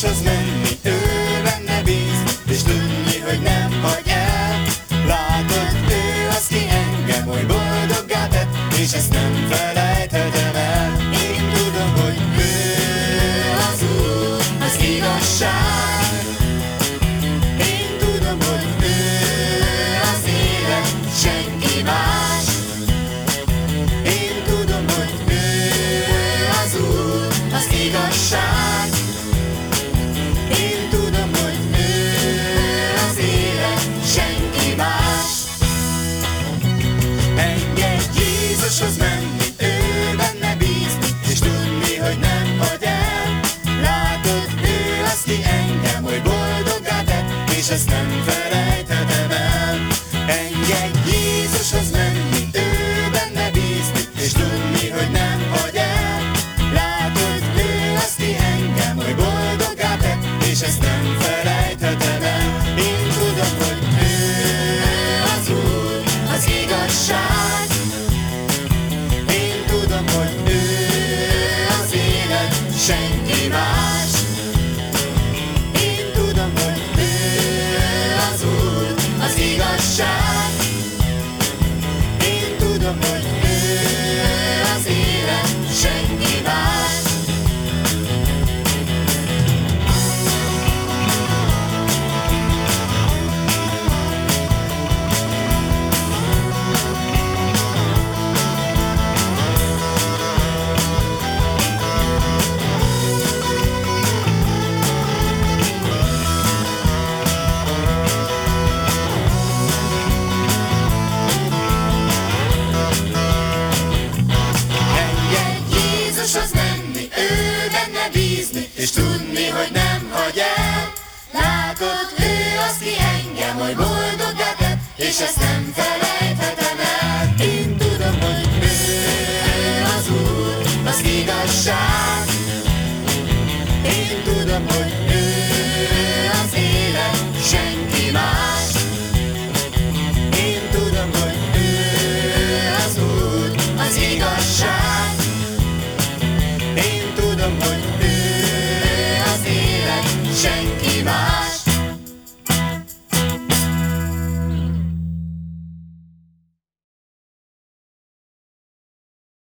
Jézushoz menni, ő benne bízni, és tudni, hogy nem hagy el. Látod, ő az, ki engem oly boldoggá tett, és ezt nem felejthetem és ezt nem felejthetem el. Engedj Jézushoz menni, ő benne bízni, és tudni, hogy nem hagy el. Látod, ő az, ki engem oly boldoggá tett, és ezt nem felejthetem el. Én tudom, hogy ő az Úr, az igazság. Én tudom, hogy ő az élet, senki és ezt nem felejthetem